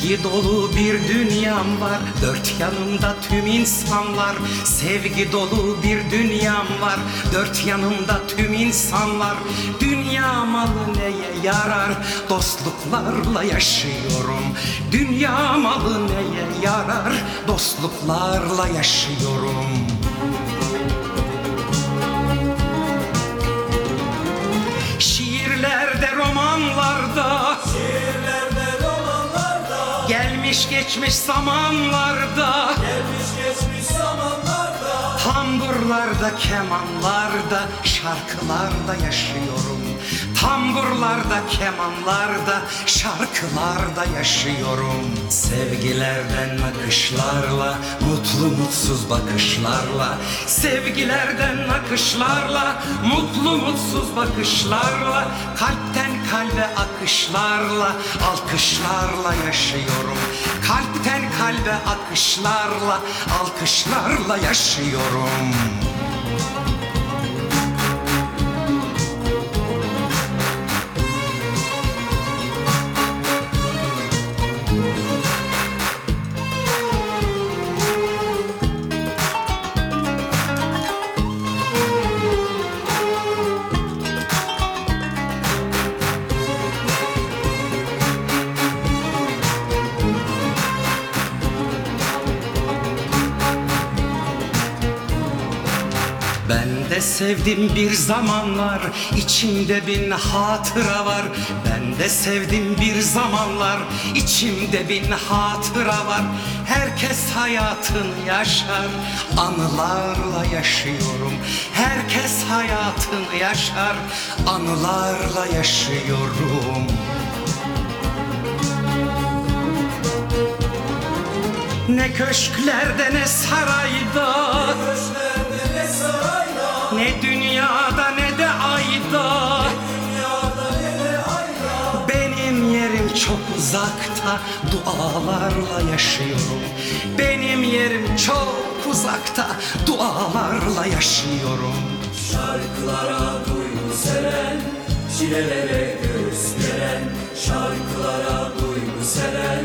Sevgi dolu bir dünyam var. Dört yanımda tüm insanlar Sevgi dolu bir dünyam var. Dört yanımda tüm insanlar Dünya malı neye yarar? Dostluklarla yaşıyorum. Dünya malı neye yarar? Dostluklarla yaşıyorum Gelmiş geçmiş zamanlarda. Gelmiş geçmiş zamanlarda Tamburlarda, kemanlarda, şarkılarda yaşıyorum. Tamburlarda, kemanlarda, şarkılarda yaşıyorum. Sevgilerden akışlarla, mutlu mutsuz bakışlarla. Sevgilerden akışlarla, mutlu mutsuz bakışlarla. Kalpten kalbe akışlarla, alkışlarla yaşıyorum. Kalpten kalbe akışlarla, alkışlarla yaşıyorum Ben de sevdim bir zamanlar içimde bin hatıra var. Ben de sevdim bir zamanlar içimde bin hatıra var. Herkes hayatını yaşar anılarla yaşıyorum. Herkes hayatını yaşar anılarla yaşıyorum. Ne köşklerde ne sarayda Ne dünyada ne de ayda. Dünyada ne de ayda Benim yerim çok uzakta Dualarla yaşıyorum Benim yerim çok uzakta Dualarla yaşıyorum Şarkılara duygu seren, çilelere göğüs geren Şarkılara duygu seren,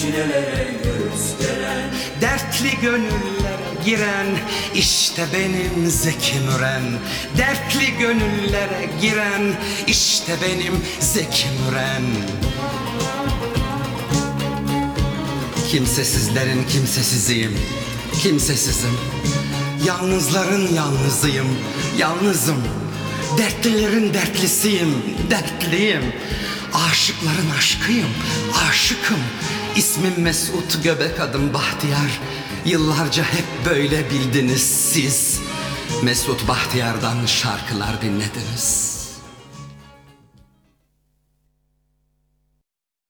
çilelere göğüs geren Dertli gönüllere giren işte benim Zeki Müren. Dertli gönüllere giren işte benim Zeki Müren. Kimsesizlerin kimsesiziyim Kimsesizim. Yalnızların yalnızıyım Yalnızım. Dertlilerin dertlisiyim Dertliyim. Aşıkların aşkıyım Aşıkım İsmim Mesut Göbek adım Bahtiyar. Yıllarca hep böyle bildiniz siz. Mesut Bahtiyar'dan şarkılar dinlediniz